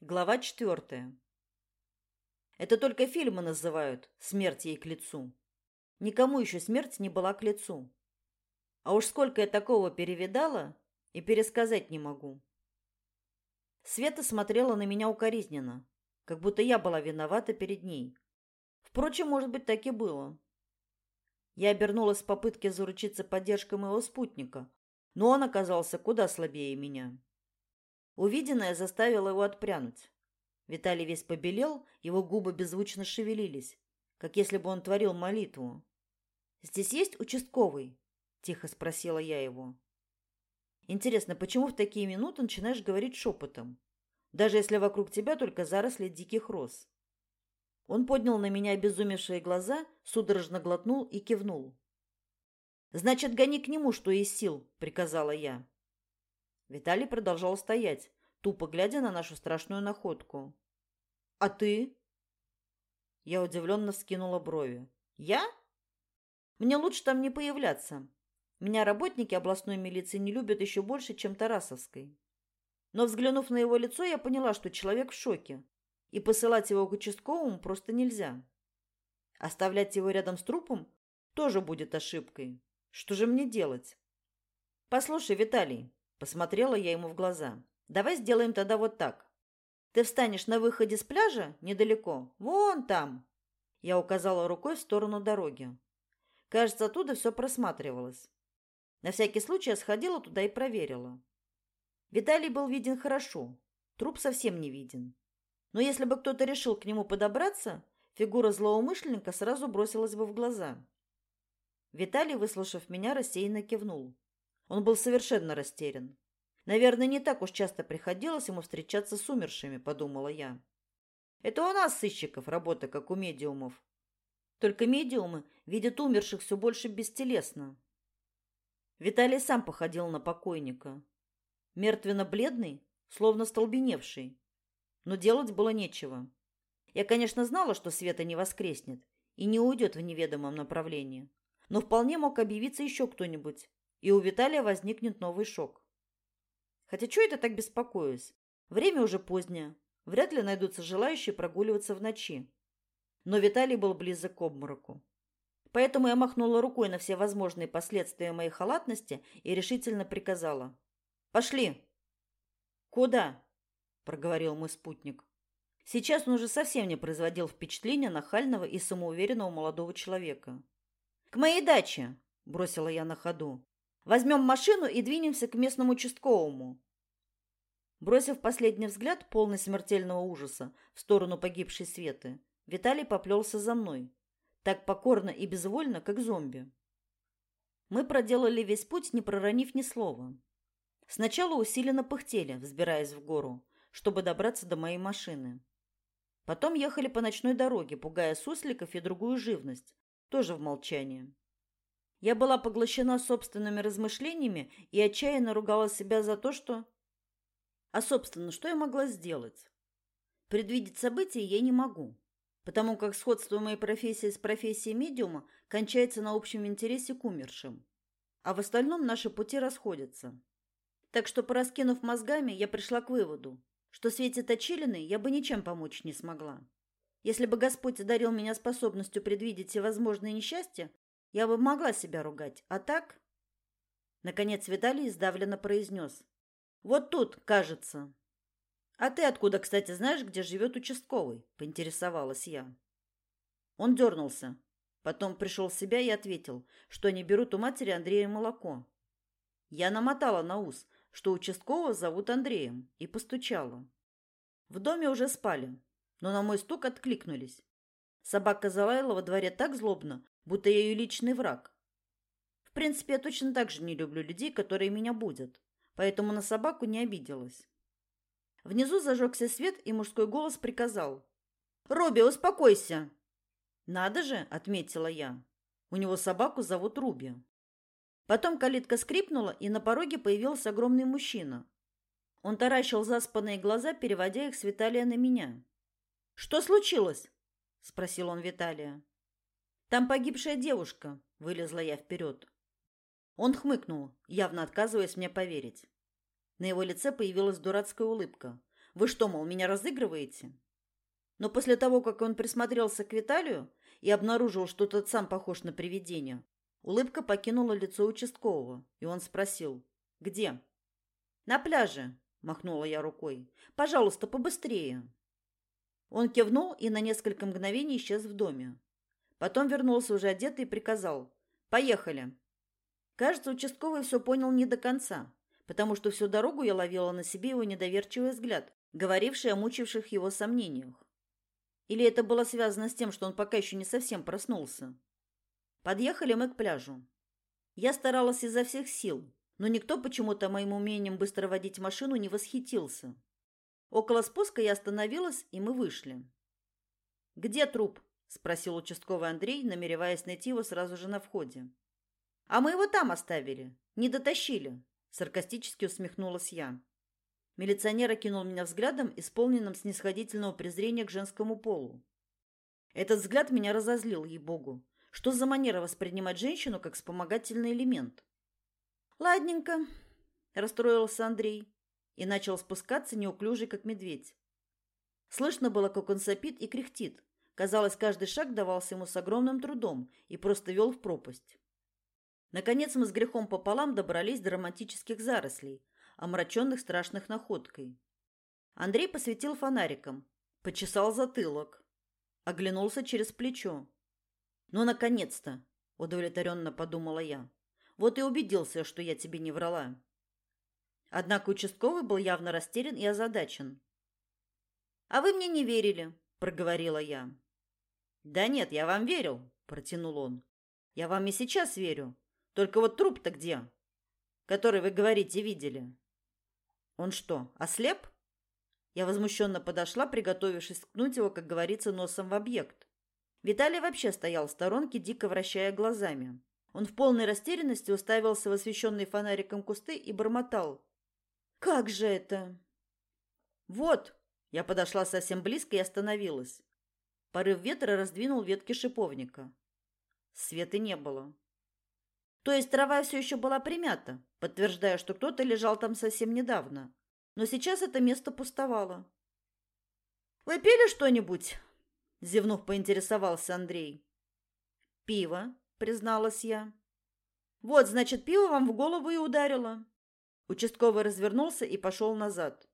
Глава четвертая. Это только фильмы называют «Смерть ей к лицу». Никому еще смерть не была к лицу. А уж сколько я такого перевидала, и пересказать не могу. Света смотрела на меня укоризненно, как будто я была виновата перед ней. Впрочем, может быть, так и было. Я обернулась в попытке заручиться поддержкой моего спутника, но он оказался куда слабее меня. Увиденное заставило его отпрянуть. Виталий весь побелел, его губы беззвучно шевелились, как если бы он творил молитву. «Здесь есть участковый?» – тихо спросила я его. «Интересно, почему в такие минуты начинаешь говорить шепотом, даже если вокруг тебя только заросли диких роз?» Он поднял на меня обезумевшие глаза, судорожно глотнул и кивнул. «Значит, гони к нему, что из сил», — приказала я. Виталий продолжал стоять, тупо глядя на нашу страшную находку. «А ты?» Я удивленно вскинула брови. «Я? Мне лучше там не появляться. Меня работники областной милиции не любят еще больше, чем Тарасовской». Но, взглянув на его лицо, я поняла, что человек в шоке, и посылать его к участковому просто нельзя. Оставлять его рядом с трупом тоже будет ошибкой. Что же мне делать? «Послушай, Виталий», Посмотрела я ему в глаза. Давай сделаем тогда вот так. Ты встанешь на выходе с пляжа недалеко, вон там. Я указала рукой в сторону дороги. Кажется, оттуда все просматривалось. На всякий случай я сходила туда и проверила. Виталий был виден хорошо, труп совсем не виден. Но если бы кто-то решил к нему подобраться, фигура злоумышленника сразу бросилась бы в глаза. Виталий, выслушав меня, рассеянно кивнул. Он был совершенно растерян. Наверное, не так уж часто приходилось ему встречаться с умершими, подумала я. Это у нас, сыщиков, работа, как у медиумов. Только медиумы видят умерших все больше бестелесно. Виталий сам походил на покойника. Мертвенно-бледный, словно столбеневший. Но делать было нечего. Я, конечно, знала, что Света не воскреснет и не уйдет в неведомом направлении. Но вполне мог объявиться еще кто-нибудь, и у Виталия возникнет новый шок. Хотя что это так беспокоюсь? Время уже позднее. Вряд ли найдутся желающие прогуливаться в ночи. Но Виталий был близок к обмороку. Поэтому я махнула рукой на все возможные последствия моей халатности и решительно приказала. «Пошли!» «Куда?» – проговорил мой спутник. Сейчас он уже совсем не производил впечатления нахального и самоуверенного молодого человека. «К моей даче!» – бросила я на ходу. Возьмем машину и двинемся к местному участковому. Бросив последний взгляд, полный смертельного ужаса, в сторону погибшей Светы, Виталий поплелся за мной, так покорно и безвольно, как зомби. Мы проделали весь путь, не проронив ни слова. Сначала усиленно пыхтели, взбираясь в гору, чтобы добраться до моей машины. Потом ехали по ночной дороге, пугая сусликов и другую живность, тоже в молчании. Я была поглощена собственными размышлениями и отчаянно ругала себя за то, что... А, собственно, что я могла сделать? Предвидеть события я не могу, потому как сходство моей профессии с профессией медиума кончается на общем интересе к умершим. А в остальном наши пути расходятся. Так что, пораскинув мозгами, я пришла к выводу, что Свете Точилиной я бы ничем помочь не смогла. Если бы Господь одарил меня способностью предвидеть всевозможные несчастья, я бы могла себя ругать, а так... Наконец Виталий сдавленно произнес. Вот тут, кажется. А ты откуда, кстати, знаешь, где живет участковый? Поинтересовалась я. Он дернулся. Потом пришел в себя и ответил, что они берут у матери Андрея молоко. Я намотала на ус, что участкового зовут Андреем, и постучала. В доме уже спали, но на мой стук откликнулись. Собака залаяла во дворе так злобно, будто я ее личный враг. В принципе, я точно так же не люблю людей, которые меня будут, поэтому на собаку не обиделась. Внизу зажегся свет, и мужской голос приказал. «Робби, успокойся!» «Надо же!» — отметила я. «У него собаку зовут Руби». Потом калитка скрипнула, и на пороге появился огромный мужчина. Он таращил заспанные глаза, переводя их с Виталия на меня. «Что случилось?» — спросил он Виталия. Там погибшая девушка, вылезла я вперед. Он хмыкнул, явно отказываясь мне поверить. На его лице появилась дурацкая улыбка. Вы что, мол, меня разыгрываете? Но после того, как он присмотрелся к Виталию и обнаружил, что тот сам похож на привидение, улыбка покинула лицо участкового, и он спросил «Где?» «На пляже», – махнула я рукой. «Пожалуйста, побыстрее». Он кивнул и на несколько мгновений исчез в доме. Потом вернулся уже одетый и приказал «Поехали». Кажется, участковый все понял не до конца, потому что всю дорогу я ловила на себе его недоверчивый взгляд, говоривший о мучивших его сомнениях. Или это было связано с тем, что он пока еще не совсем проснулся? Подъехали мы к пляжу. Я старалась изо всех сил, но никто почему-то моим умением быстро водить машину не восхитился. Около спуска я остановилась, и мы вышли. «Где труп?» – спросил участковый Андрей, намереваясь найти его сразу же на входе. «А мы его там оставили. Не дотащили», – саркастически усмехнулась я. Милиционер окинул меня взглядом, исполненным снисходительного презрения к женскому полу. Этот взгляд меня разозлил, ей-богу. Что за манера воспринимать женщину как вспомогательный элемент? Ладненько, расстроился Андрей и начал спускаться неуклюжий, как медведь. Слышно было, как он сопит и кряхтит. Казалось, каждый шаг давался ему с огромным трудом и просто вел в пропасть. Наконец мы с грехом пополам добрались до романтических зарослей, омраченных страшных находкой. Андрей посветил фонариком, почесал затылок, оглянулся через плечо. «Ну, наконец-то!» – удовлетворенно подумала я. Вот и убедился, что я тебе не врала. Однако участковый был явно растерян и озадачен. А вы мне не верили, проговорила я. Да нет, я вам верил, протянул он. Я вам и сейчас верю. Только вот труп-то где? Который вы говорите, видели. Он что, ослеп? Я возмущенно подошла, приготовившись ткнуть его, как говорится, носом в объект. Виталий вообще стоял в сторонке, дико вращая глазами. Он в полной растерянности уставился в освещенный фонариком кусты и бормотал. «Как же это?» «Вот!» Я подошла совсем близко и остановилась. Порыв ветра раздвинул ветки шиповника. Света не было. То есть трава все еще была примята, подтверждая, что кто-то лежал там совсем недавно. Но сейчас это место пустовало. «Вы пили что-нибудь?» Зевнув, поинтересовался Андрей. «Пиво», призналась я. Вот, значит, пиво вам в голову и ударило. Участковый развернулся и пошел назад.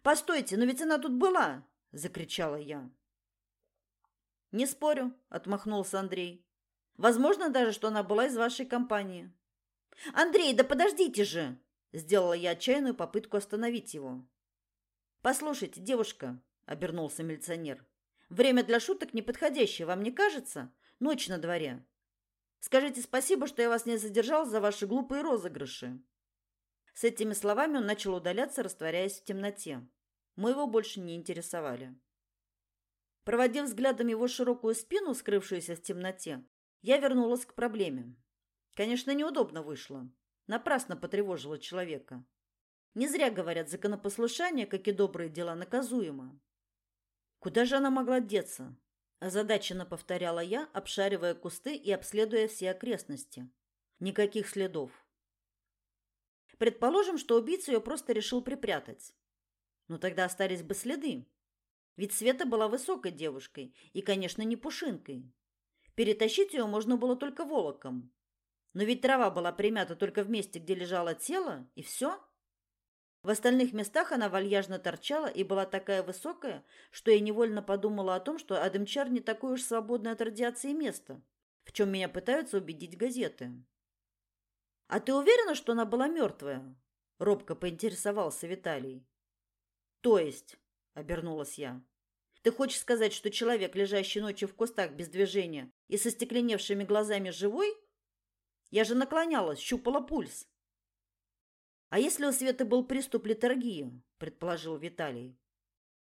Постойте, но ведь она тут была, закричала я. Не спорю, отмахнулся Андрей. Возможно даже, что она была из вашей компании. Андрей, да подождите же, сделала я отчаянную попытку остановить его. Послушайте, девушка, обернулся милиционер. Время для шуток неподходящее, вам не кажется? Ночь на дворе. Скажите спасибо, что я вас не задержал за ваши глупые розыгрыши. С этими словами он начал удаляться, растворяясь в темноте. Мы его больше не интересовали. Проводив взглядом его широкую спину, скрывшуюся в темноте, я вернулась к проблеме. Конечно, неудобно вышло. Напрасно потревожила человека. Не зря говорят, законопослушание, как и добрые дела, наказуемо. Куда же она могла деться? Озадаченно повторяла я, обшаривая кусты и обследуя все окрестности. Никаких следов. Предположим, что убийца ее просто решил припрятать. Но тогда остались бы следы. Ведь Света была высокой девушкой и, конечно, не пушинкой. Перетащить ее можно было только волоком. Но ведь трава была примята только в месте, где лежало тело, и все. В остальных местах она вальяжно торчала и была такая высокая, что я невольно подумала о том, что Адемчар не такое уж свободное от радиации место, в чем меня пытаются убедить газеты. «А ты уверена, что она была мертвая?» – робко поинтересовался Виталий. «То есть?» – обернулась я. «Ты хочешь сказать, что человек, лежащий ночью в кустах без движения и со стекленевшими глазами, живой? Я же наклонялась, щупала пульс». А если у Светы был приступ литургии, предположил Виталий.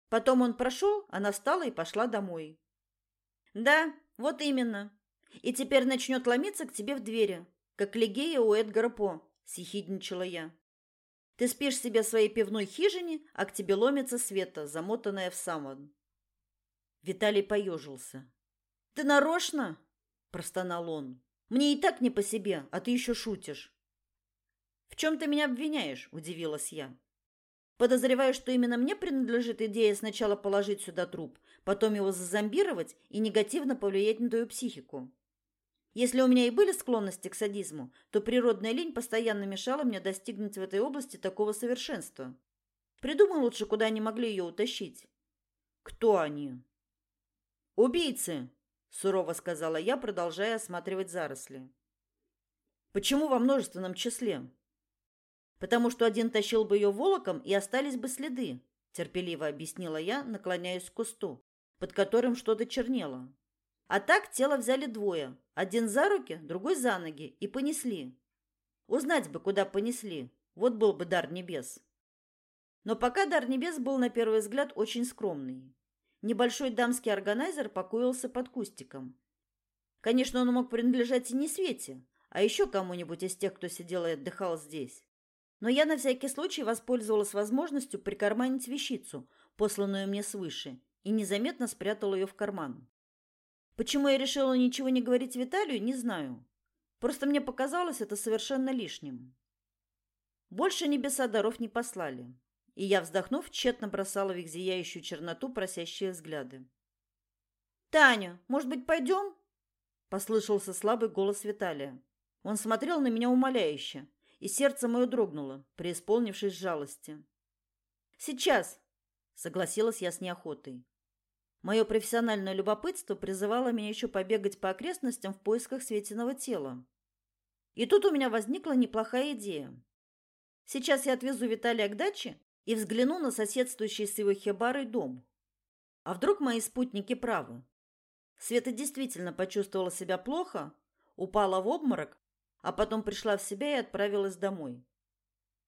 Потом он прошел, она встала и пошла домой. Да, вот именно. И теперь начнет ломиться к тебе в двери, как Лигея у Эдгара По, съехидничала я. Ты спишь себе в своей пивной хижине, а к тебе ломится Света, замотанная в самон. Виталий поежился. Ты нарочно? простонал он. Мне и так не по себе, а ты еще шутишь. «В чем ты меня обвиняешь?» – удивилась я. Подозреваю, что именно мне принадлежит идея сначала положить сюда труп, потом его зазомбировать и негативно повлиять на твою психику. Если у меня и были склонности к садизму, то природная лень постоянно мешала мне достигнуть в этой области такого совершенства. Придумай лучше, куда они могли ее утащить. Кто они? Убийцы, сурово сказала я, продолжая осматривать заросли. Почему во множественном числе? Потому что один тащил бы ее волоком, и остались бы следы, терпеливо объяснила я, наклоняясь к кусту, под которым что-то чернело. А так тело взяли двое, один за руки, другой за ноги, и понесли. Узнать бы, куда понесли. Вот был бы дар небес. Но пока дар небес был на первый взгляд очень скромный. Небольшой дамский органайзер покоился под кустиком. Конечно, он мог принадлежать и не Свете, а еще кому-нибудь из тех, кто сидел и отдыхал здесь. Но я на всякий случай воспользовалась возможностью прикарманить вещицу, посланную мне свыше, и незаметно спрятала ее в карман. Почему я решила ничего не говорить Виталию, не знаю. Просто мне показалось это совершенно лишним. Больше небеса даров не послали, и я, вздохнув, тщетно бросала в их зияющую черноту просящие взгляды. «Таня, может быть, пойдем?» — послышался слабый голос Виталия. Он смотрел на меня умоляюще, и сердце мое дрогнуло, преисполнившись жалости. «Сейчас!» — согласилась я с неохотой. Мое профессиональное любопытство призывало меня еще побегать по окрестностям в поисках Светиного тела. И тут у меня возникла неплохая идея. Сейчас я отвезу Виталия к даче и взгляну на соседствующий с его хибарой дом. А вдруг мои спутники правы? Света действительно почувствовала себя плохо, упала в обморок а потом пришла в себя и отправилась домой.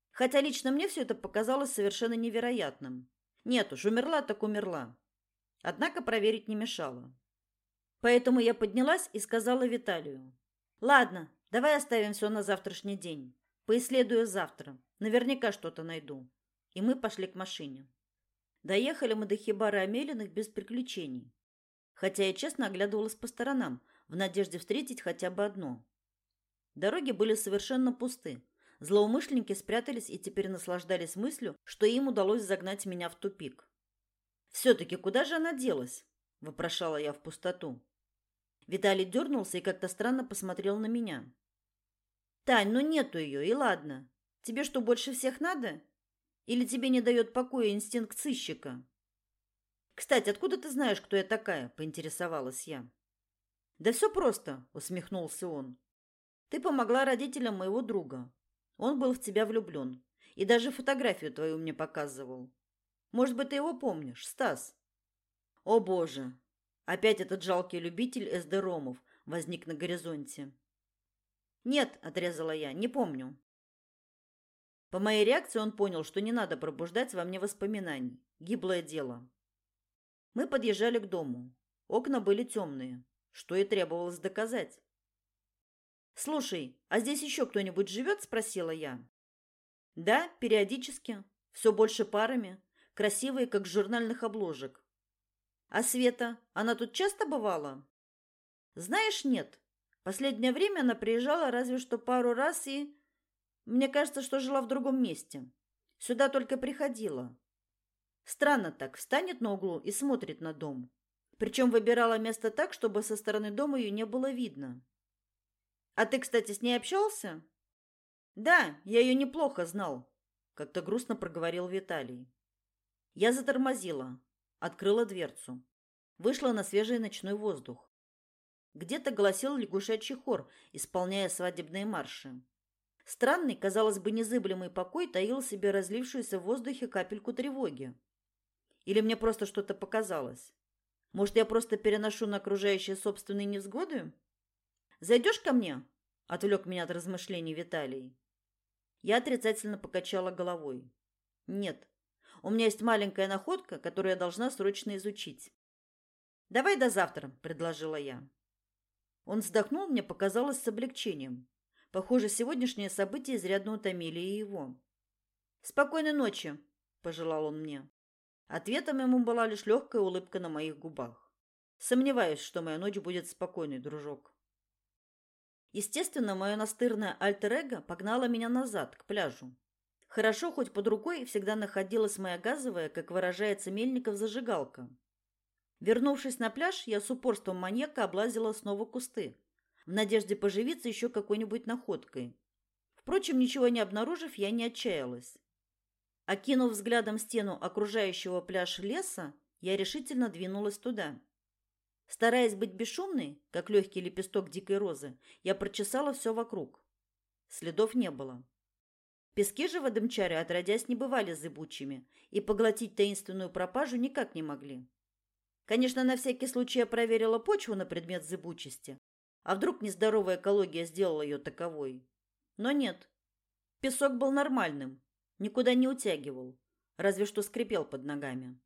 Хотя лично мне все это показалось совершенно невероятным. Нет уж, умерла так умерла. Однако проверить не мешало. Поэтому я поднялась и сказала Виталию. «Ладно, давай оставим все на завтрашний день. Поисследую завтра. Наверняка что-то найду». И мы пошли к машине. Доехали мы до хибары Амелиных без приключений. Хотя я честно оглядывалась по сторонам, в надежде встретить хотя бы одно. Дороги были совершенно пусты. Злоумышленники спрятались и теперь наслаждались мыслью, что им удалось загнать меня в тупик. «Все-таки куда же она делась?» – вопрошала я в пустоту. Виталий дернулся и как-то странно посмотрел на меня. «Тань, ну нету ее, и ладно. Тебе что, больше всех надо? Или тебе не дает покоя инстинкт сыщика?» «Кстати, откуда ты знаешь, кто я такая?» – поинтересовалась я. «Да все просто», – усмехнулся он. Ты помогла родителям моего друга. Он был в тебя влюблен. И даже фотографию твою мне показывал. Может быть, ты его помнишь, Стас? О, боже! Опять этот жалкий любитель эсдеромов возник на горизонте. Нет, отрезала я, не помню. По моей реакции он понял, что не надо пробуждать во мне воспоминаний. Гиблое дело. Мы подъезжали к дому. Окна были темные, что и требовалось доказать. «Слушай, а здесь еще кто-нибудь живет?» – спросила я. «Да, периодически. Все больше парами. Красивые, как журнальных обложек». «А Света, она тут часто бывала?» «Знаешь, нет. Последнее время она приезжала разве что пару раз и... Мне кажется, что жила в другом месте. Сюда только приходила. Странно так, встанет на углу и смотрит на дом. Причем выбирала место так, чтобы со стороны дома ее не было видно. А ты, кстати, с ней общался? Да, я ее неплохо знал, как-то грустно проговорил Виталий. Я затормозила, открыла дверцу, вышла на свежий ночной воздух. Где-то голосил лягушачий хор, исполняя свадебные марши. Странный, казалось бы, незыблемый покой таил в себе разлившуюся в воздухе капельку тревоги. Или мне просто что-то показалось? Может, я просто переношу на окружающие собственные невзгоды? Зайдешь ко мне?» – отвлек меня от размышлений Виталий. Я отрицательно покачала головой. «Нет, у меня есть маленькая находка, которую я должна срочно изучить». «Давай до завтра», – предложила я. Он вздохнул, мне показалось, с облегчением. Похоже, сегодняшние события изрядно утомили и его. «Спокойной ночи», – пожелал он мне. Ответом ему была лишь легкая улыбка на моих губах. Сомневаюсь, что моя ночь будет спокойной, дружок. Естественно, мое настырное альтер-эго погнало меня назад, к пляжу. Хорошо, хоть под рукой всегда находилась моя газовая, как выражается Мельников, зажигалка. Вернувшись на пляж, я с упорством маньяка облазила снова кусты, в надежде поживиться еще какой-нибудь находкой. Впрочем, ничего не обнаружив, я не отчаялась. Окинув взглядом стену окружающего пляж леса, я решительно двинулась туда. Стараясь быть бесшумной, как легкий лепесток дикой розы, я прочесала все вокруг. Следов не было. Пески же в Адымчаре отродясь не бывали зыбучими, и поглотить таинственную пропажу никак не могли. Конечно, на всякий случай я проверила почву на предмет зыбучести, а вдруг нездоровая экология сделала ее таковой. Но нет. Песок был нормальным, никуда не утягивал, разве что скрипел под ногами.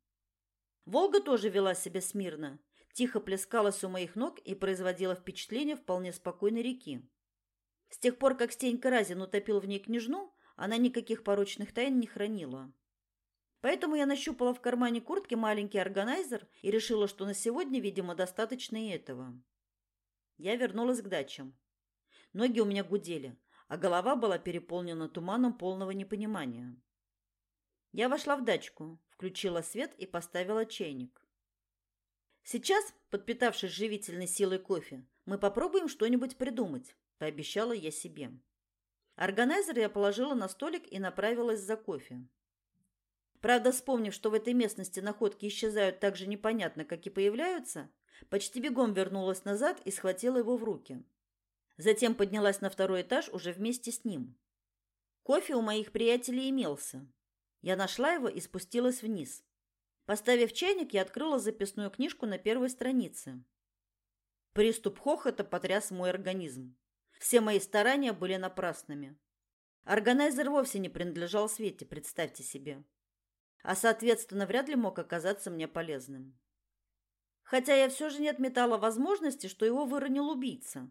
Волга тоже вела себя смирно, тихо плескалась у моих ног и производила впечатление вполне спокойной реки. С тех пор, как Стенька Разин утопил в ней княжну, она никаких порочных тайн не хранила. Поэтому я нащупала в кармане куртки маленький органайзер и решила, что на сегодня, видимо, достаточно и этого. Я вернулась к дачам. Ноги у меня гудели, а голова была переполнена туманом полного непонимания. Я вошла в дачку, включила свет и поставила чайник. Сейчас, подпитавшись живительной силой кофе, мы попробуем что-нибудь придумать, пообещала я себе. Органайзер я положила на столик и направилась за кофе. Правда, вспомнив, что в этой местности находки исчезают так же непонятно, как и появляются, почти бегом вернулась назад и схватила его в руки. Затем поднялась на второй этаж уже вместе с ним. Кофе у моих приятелей имелся. Я нашла его и спустилась вниз. Поставив чайник, я открыла записную книжку на первой странице. Приступ хохота потряс мой организм. Все мои старания были напрасными. Органайзер вовсе не принадлежал Свете, представьте себе. А, соответственно, вряд ли мог оказаться мне полезным. Хотя я все же не отметала возможности, что его выронил убийца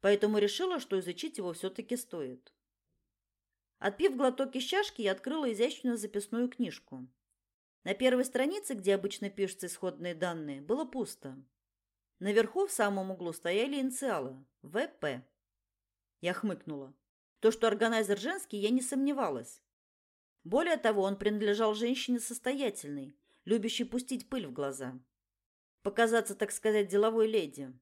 поэтому решила, что изучить его все-таки стоит. Отпив глоток из чашки, я открыла изящную записную книжку. На первой странице, где обычно пишутся исходные данные, было пусто. Наверху в самом углу стояли инициалы – ВП. Я хмыкнула. То, что органайзер женский, я не сомневалась. Более того, он принадлежал женщине состоятельной, любящей пустить пыль в глаза. Показаться, так сказать, деловой леди.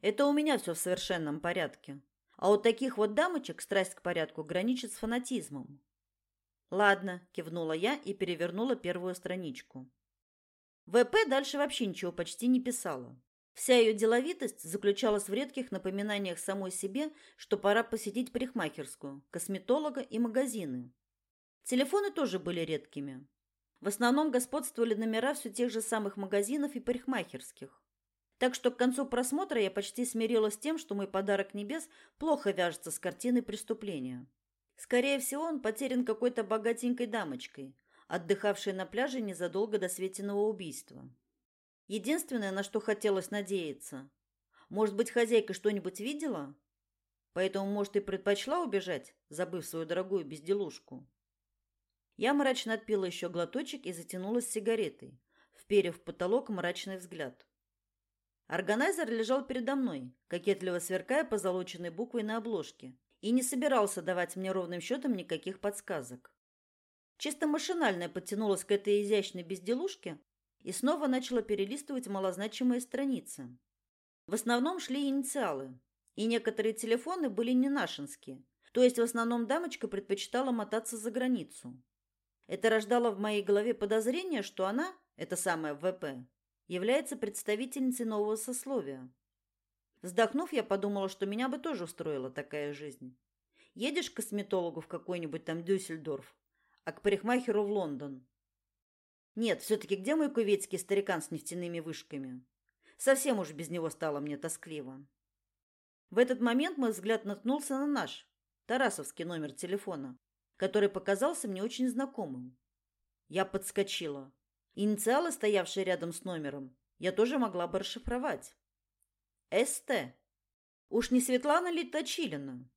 Это у меня все в совершенном порядке. А у таких вот дамочек страсть к порядку граничит с фанатизмом. Ладно, кивнула я и перевернула первую страничку. ВП дальше вообще ничего почти не писала. Вся ее деловитость заключалась в редких напоминаниях самой себе, что пора посетить парикмахерскую, косметолога и магазины. Телефоны тоже были редкими. В основном господствовали номера все тех же самых магазинов и парикмахерских. Так что к концу просмотра я почти смирилась с тем, что мой подарок небес плохо вяжется с картиной преступления. Скорее всего, он потерян какой-то богатенькой дамочкой, отдыхавшей на пляже незадолго до Светиного убийства. Единственное, на что хотелось надеяться, может быть, хозяйка что-нибудь видела? Поэтому, может, и предпочла убежать, забыв свою дорогую безделушку. Я мрачно отпила еще глоточек и затянулась сигаретой, вперев в потолок мрачный взгляд. Органайзер лежал передо мной, кокетливо сверкая позолоченной буквой на обложке, и не собирался давать мне ровным счетом никаких подсказок. Чисто машинально подтянулась к этой изящной безделушке и снова начала перелистывать малозначимые страницы. В основном шли инициалы, и некоторые телефоны были не нашинские, то есть в основном дамочка предпочитала мотаться за границу. Это рождало в моей голове подозрение, что она, это самая ВП, является представительницей нового сословия. Вздохнув, я подумала, что меня бы тоже устроила такая жизнь. Едешь к косметологу в какой-нибудь там Дюссельдорф, а к парикмахеру в Лондон. Нет, все-таки где мой кувейтский старикан с нефтяными вышками? Совсем уж без него стало мне тоскливо. В этот момент мой взгляд наткнулся на наш, Тарасовский номер телефона, который показался мне очень знакомым. Я подскочила. Инициалы, стоявшие рядом с номером, я тоже могла бы расшифровать. СТ. Уж не Светлана ли Точилина?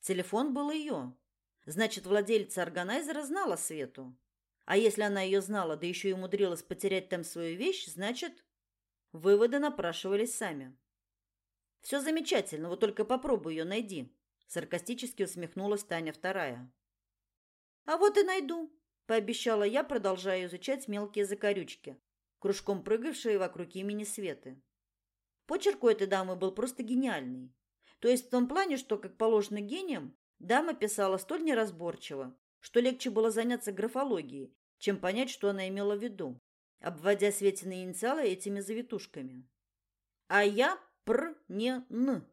Телефон был ее. Значит, владельца органайзера знала Свету. А если она ее знала, да еще и умудрилась потерять там свою вещь, значит, выводы напрашивались сами. Все замечательно, вот только попробуй ее найди, саркастически усмехнулась Таня вторая. А вот и найду, пообещала я, продолжая изучать мелкие закорючки, кружком прыгавшие вокруг имени Светы. Почерк у этой дамы был просто гениальный. То есть в том плане, что, как положено гением, дама писала столь неразборчиво, что легче было заняться графологией, чем понять, что она имела в виду, обводя Светины инициалы этими завитушками. А я пр не н.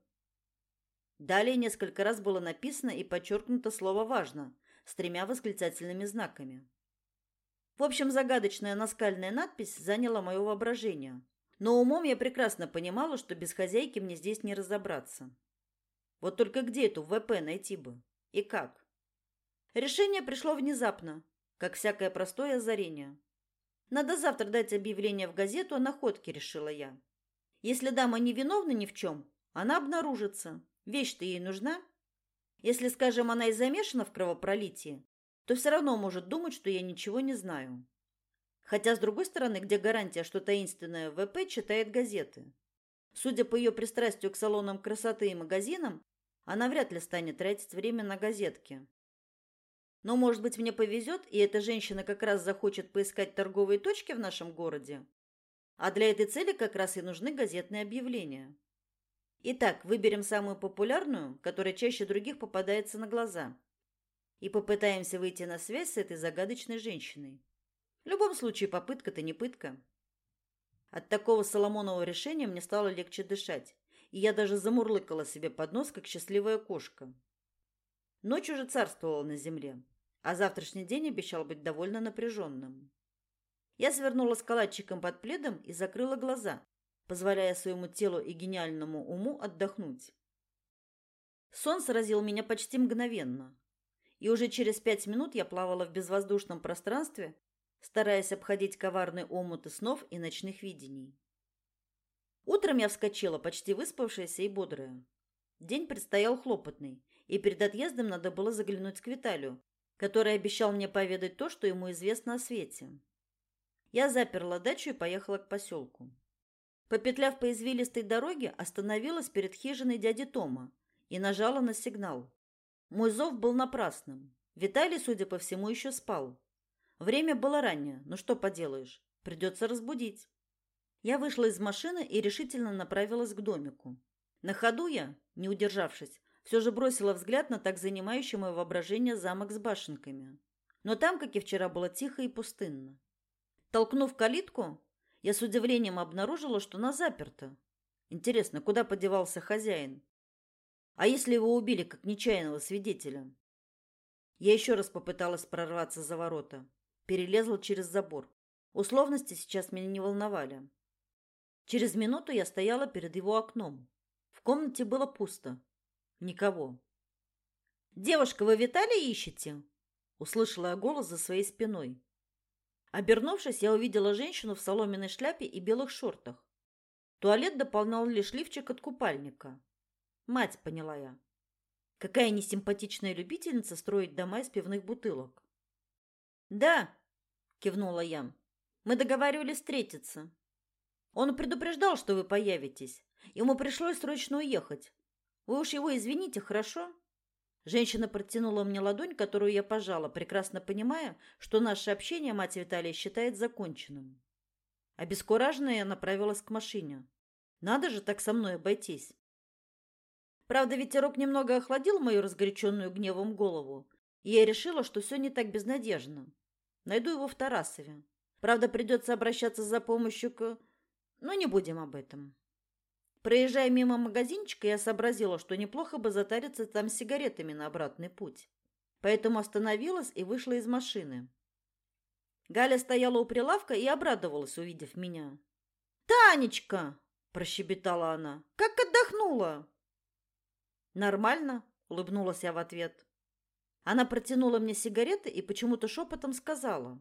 Далее несколько раз было написано и подчеркнуто слово «важно» с тремя восклицательными знаками. В общем, загадочная наскальная надпись заняла мое воображение, но умом я прекрасно понимала, что без хозяйки мне здесь не разобраться. Вот только где эту ВП найти бы? И как? Решение пришло внезапно, как всякое простое озарение. Надо завтра дать объявление в газету о находке, решила я. Если дама не виновна ни в чем, она обнаружится. Вещь-то ей нужна. Если, скажем, она и замешана в кровопролитии, то все равно может думать, что я ничего не знаю. Хотя, с другой стороны, где гарантия, что таинственная ВП читает газеты? Судя по ее пристрастию к салонам красоты и магазинам, она вряд ли станет тратить время на газетки. Но, может быть, мне повезет, и эта женщина как раз захочет поискать торговые точки в нашем городе. А для этой цели как раз и нужны газетные объявления. Итак, выберем самую популярную, которая чаще других попадается на глаза. И попытаемся выйти на связь с этой загадочной женщиной. В любом случае, попытка-то не пытка. От такого Соломонового решения мне стало легче дышать, и я даже замурлыкала себе под нос, как счастливая кошка. Ночь уже царствовала на земле, а завтрашний день обещал быть довольно напряженным. Я свернулась калачиком под пледом и закрыла глаза, позволяя своему телу и гениальному уму отдохнуть. Сон сразил меня почти мгновенно, и уже через пять минут я плавала в безвоздушном пространстве, стараясь обходить коварные омуты снов и ночных видений. Утром я вскочила, почти выспавшаяся и бодрая. День предстоял хлопотный, и перед отъездом надо было заглянуть к Виталию, который обещал мне поведать то, что ему известно о свете. Я заперла дачу и поехала к поселку. Попетляв по извилистой дороге, остановилась перед хижиной дяди Тома и нажала на сигнал. Мой зов был напрасным. Виталий, судя по всему, еще спал. Время было раннее, но что поделаешь, придется разбудить. Я вышла из машины и решительно направилась к домику. На ходу я, не удержавшись, все же бросила взгляд на так занимающий мое воображение замок с башенками. Но там, как и вчера, было тихо и пустынно. Толкнув калитку, я с удивлением обнаружила, что она заперта. Интересно, куда подевался хозяин? А если его убили как нечаянного свидетеля? Я еще раз попыталась прорваться за ворота. Перелезла через забор. Условности сейчас меня не волновали. Через минуту я стояла перед его окном. В комнате было пусто. Никого. «Девушка, вы Виталия ищете?» Услышала я голос за своей спиной. Обернувшись, я увидела женщину в соломенной шляпе и белых шортах. Туалет дополнял лишь лифчик от купальника. Мать, поняла я. Какая несимпатичная любительница строить дома из пивных бутылок. «Да», — кивнула я, — «мы договаривались встретиться. Он предупреждал, что вы появитесь. Ему пришлось срочно уехать. Вы уж его извините, хорошо?» Женщина протянула мне ладонь, которую я пожала, прекрасно понимая, что наше общение мать Виталия считает законченным. Обескураженная я направилась к машине. Надо же так со мной обойтись. Правда, ветерок немного охладил мою разгоряченную гневом голову, и я решила, что все не так безнадежно. Найду его в Тарасове. Правда, придется обращаться за помощью к... Но не будем об этом. Проезжая мимо магазинчика, я сообразила, что неплохо бы затариться там сигаретами на обратный путь. Поэтому остановилась и вышла из машины. Галя стояла у прилавка и обрадовалась, увидев меня. «Танечка!» – прощебетала она. «Как отдохнула?» «Нормально», – улыбнулась я в ответ. Она протянула мне сигареты и почему-то шепотом сказала.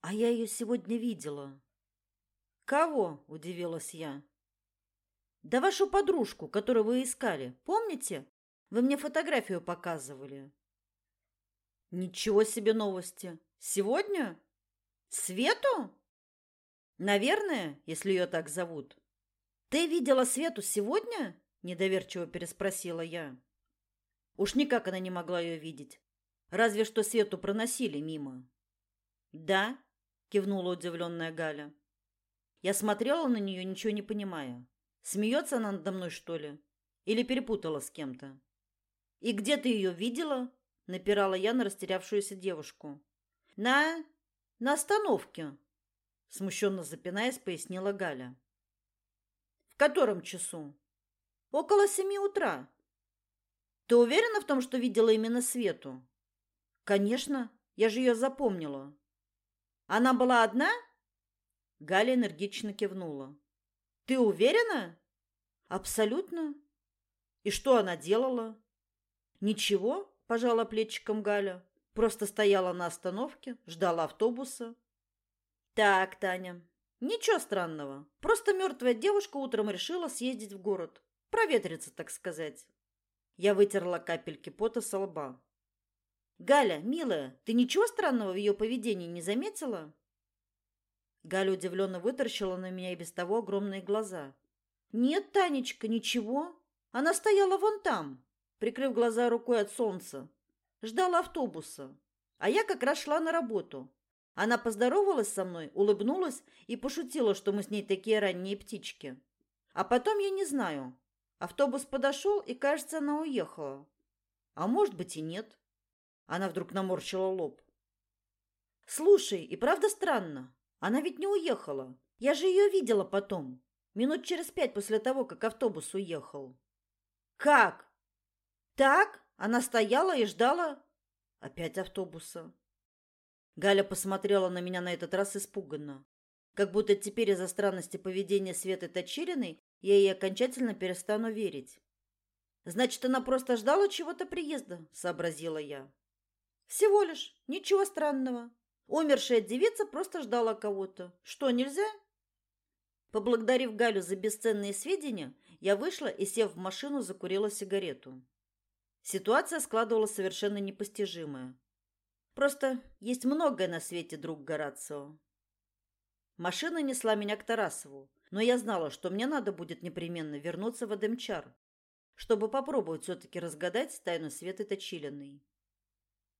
«А я ее сегодня видела». «Кого?» – удивилась я. Да вашу подружку, которую вы искали. Помните? Вы мне фотографию показывали. Ничего себе новости. Сегодня? Свету? Наверное, если ее так зовут. Ты видела Свету сегодня? Недоверчиво переспросила я. Уж никак она не могла ее видеть. Разве что Свету проносили мимо. «Да?» – кивнула удивленная Галя. Я смотрела на нее, ничего не понимая. Смеется она надо мной, что ли? Или перепутала с кем-то? «И где ты ее видела?» – напирала я на растерявшуюся девушку. «На... на остановке», – смущенно запинаясь, пояснила Галя. «В котором часу?» «Около семи утра». «Ты уверена в том, что видела именно Свету?» «Конечно, я же ее запомнила». «Она была одна?» Галя энергично кивнула. «Ты уверена?» «Абсолютно». «И что она делала?» «Ничего», – пожала плечиком Галя. «Просто стояла на остановке, ждала автобуса». «Так, Таня, ничего странного. Просто мертвая девушка утром решила съездить в город. Проветриться, так сказать». Я вытерла капельки пота со лба. «Галя, милая, ты ничего странного в ее поведении не заметила?» Галя удивленно вытаращила на меня и без того огромные глаза. «Нет, Танечка, ничего. Она стояла вон там, прикрыв глаза рукой от солнца. Ждала автобуса. А я как раз шла на работу. Она поздоровалась со мной, улыбнулась и пошутила, что мы с ней такие ранние птички. А потом я не знаю. Автобус подошел, и, кажется, она уехала. А может быть и нет. Она вдруг наморщила лоб. Слушай, и правда странно. Она ведь не уехала. Я же ее видела потом. Минут через пять после того, как автобус уехал. Как? Так? Она стояла и ждала опять автобуса. Галя посмотрела на меня на этот раз испуганно. Как будто теперь из-за странности поведения Светы Точириной я ей окончательно перестану верить. Значит, она просто ждала чего-то приезда, сообразила я. Всего лишь, ничего странного. Умершая девица просто ждала кого-то. Что, нельзя? Поблагодарив Галю за бесценные сведения, я вышла и, сев в машину, закурила сигарету. Ситуация складывалась совершенно непостижимая. Просто есть многое на свете, друг Горацио. Машина несла меня к Тарасову, но я знала, что мне надо будет непременно вернуться в Адемчар, чтобы попробовать все-таки разгадать тайну Светы Точилиной.